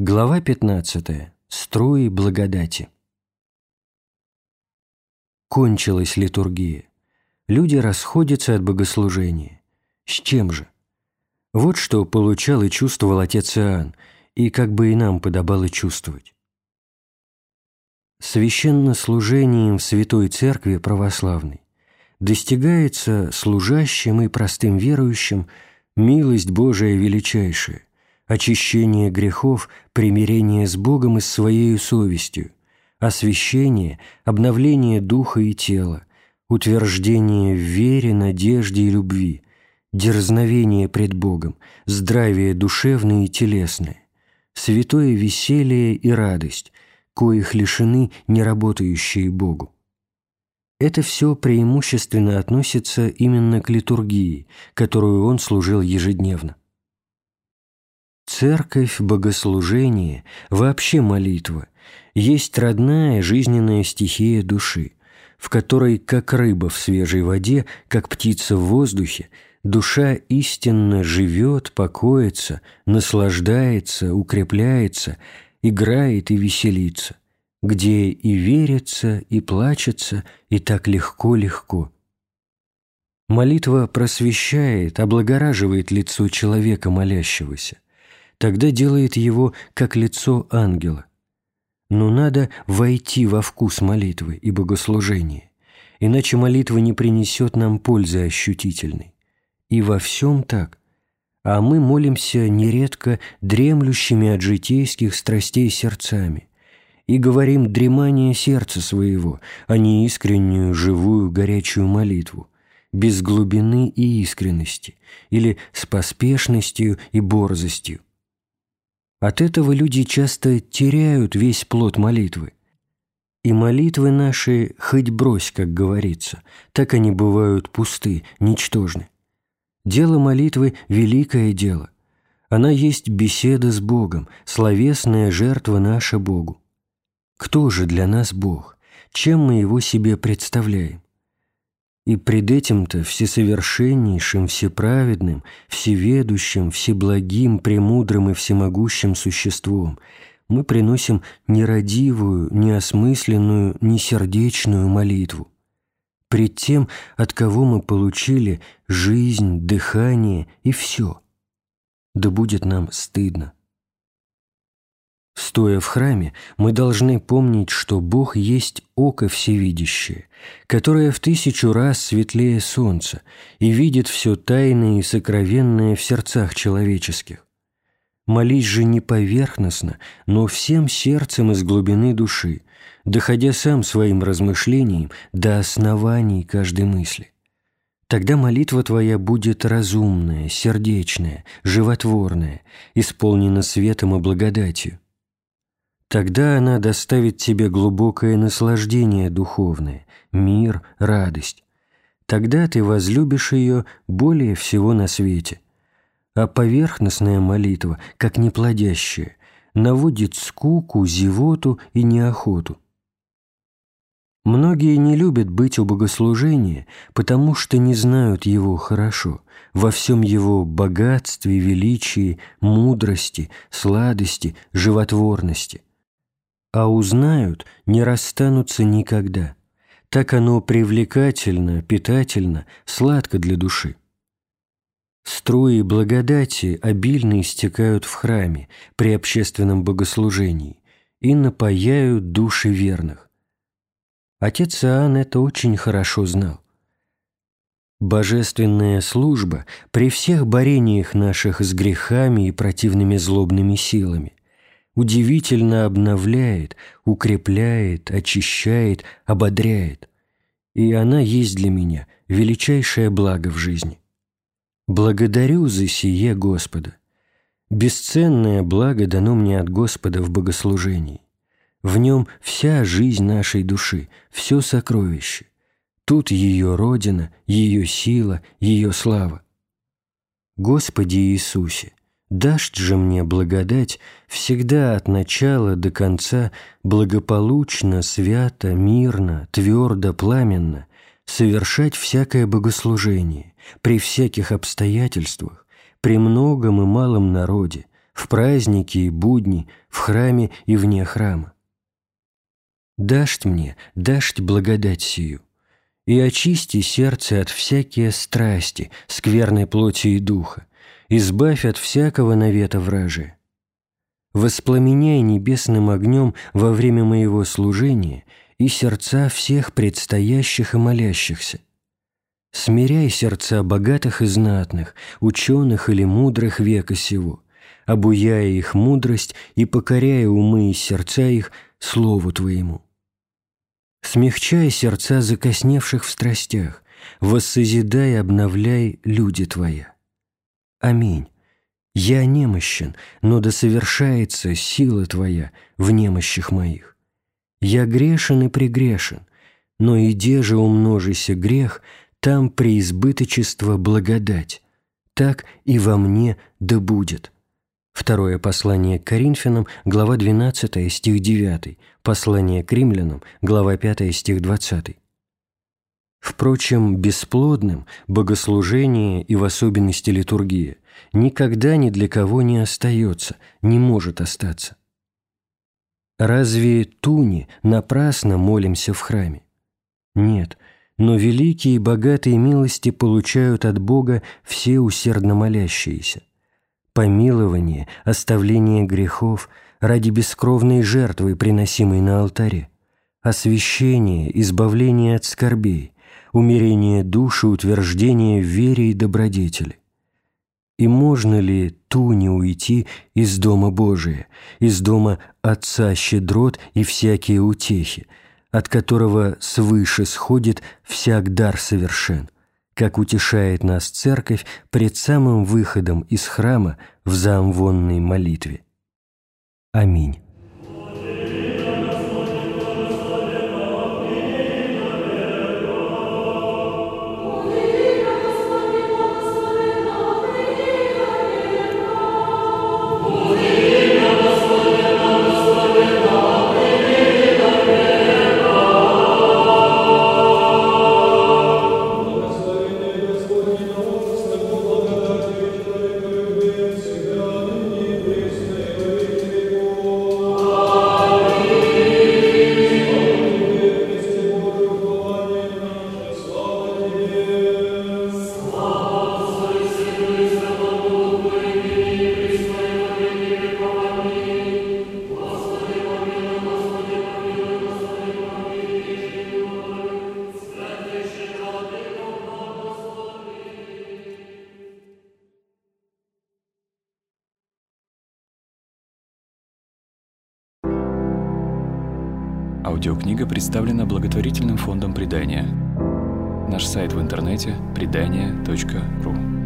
Глава 15. Струи благодати. Кончилась литургия. Люди расходятся от богослужения. С чем же? Вот что получал и чувствовал отец Иоанн, и как бы и нам подобало чувствовать. Священнослужением в Святой Церкви Православной достигается служащим и простым верующим милость Божия величайшая, очищение грехов, примирение с Богом и с своей совестью, освящение, обновление духа и тела, утверждение в вере, надежде и любви, дерзновение пред Богом, здравие душевное и телесное, святое веселье и радость, коих лишены неработающие Богу. Это все преимущественно относится именно к литургии, которую он служил ежедневно. Церковь, богослужение, вообще молитва есть родная жизненная стихия души, в которой, как рыба в свежей воде, как птица в воздухе, душа истинно живет, покоится, наслаждается, укрепляется, играет и веселится, где и верится, и плачется, и так легко-легко. Молитва просвещает, облагораживает лицо человека молящегося, тогда делает его как лицо ангела. Но надо войти во вкус молитвы и богослужения, иначе молитва не принесет нам пользы ощутительной. И во всем так. А мы молимся нередко дремлющими от житейских страстей сердцами и говорим дремание сердца своего, а не искреннюю, живую, горячую молитву, без глубины и искренности, или с поспешностью и борзостью. От этого люди часто теряют весь плод молитвы. И молитвы наши хоть брось, как говорится, так они бывают пусты, ничтожны. Дело молитвы – великое дело. Она есть беседа с Богом, словесная жертва наша Богу. Кто же для нас Бог? Чем мы Его себе представляем? И пред этим-то всесовершеннейшим, всеправедным, всеведущим, всеблагим, премудрым и всемогущим существом мы приносим нерадивую, неосмысленную, несердечную молитву. Пред тем, от кого мы получили жизнь, дыхание и все. Да будет нам стыдно. Стоя в храме, мы должны помнить, что Бог есть око всевидящее, которое в тысячу раз светлее солнца и видит все тайное и сокровенное в сердцах человеческих. Молись же не поверхностно, но всем сердцем из глубины души, доходя сам своим размышлением до оснований каждой мысли. Тогда молитва твоя будет разумная, сердечная, животворная, исполнена светом и благодатью. Тогда она доставит тебе глубокое наслаждение духовное, мир, радость. Тогда ты возлюбишь ее более всего на свете. А поверхностная молитва, как неплодящая, наводит скуку, зевоту и неохоту. Многие не любят быть у богослужения, потому что не знают его хорошо, во всем его богатстве, величии, мудрости, сладости, животворности а узнают, не расстанутся никогда. Так оно привлекательно, питательно, сладко для души. Струи благодати обильно истекают в храме при общественном богослужении и напаяют души верных. Отец Иоанн это очень хорошо знал. Божественная служба при всех борениях наших с грехами и противными злобными силами удивительно обновляет, укрепляет, очищает, ободряет. И она есть для меня величайшее благо в жизни. Благодарю за сие Господа. Бесценное благо дано мне от Господа в богослужении. В нем вся жизнь нашей души, все сокровище. Тут ее родина, ее сила, ее слава. Господи Иисусе, Дашь же мне благодать всегда от начала до конца благополучно, свято, мирно, твердо, пламенно совершать всякое богослужение при всяких обстоятельствах, при многом и малом народе, в праздники и будни, в храме и вне храма. Дашь мне, дашь благодать сию, и очисти сердце от всякие страсти, скверной плоти и духа, избавь от всякого навета вражия. Воспламеняй небесным огнем во время моего служения и сердца всех предстоящих и молящихся. Смиряй сердца богатых и знатных, ученых или мудрых века сего, обуяя их мудрость и покоряя умы и сердца их Слову Твоему. Смягчай сердца закосневших в страстях, воссозидай и обновляй люди Твоя. Аминь. Я немощен, но да совершается сила Твоя в немощах моих. Я грешен и прегрешен, но иде же умножися грех, там преизбыточество благодать, так и во мне да будет». Второе послание к Коринфянам, глава 12, стих 9, послание к римлянам, глава 5, стих 20. Впрочем, бесплодным богослужение и в особенности литургия никогда ни для кого не остается, не может остаться. Разве туни напрасно молимся в храме? Нет, но великие и богатые милости получают от Бога все усердно молящиеся помилование, оставление грехов ради бескровной жертвы, приносимой на алтаре, освящение, избавление от скорбей, умерение души, утверждение в вере и добродетели. И можно ли ту не уйти из Дома Божия, из Дома Отца щедрот и всякие утехи, от которого свыше сходит всяк дар совершен – как утешает нас Церковь пред самым выходом из храма в заамвонной молитве. Аминь. Аудиокнига представлена благотворительным фондом «Предания». Наш сайт в интернете – предания.ру.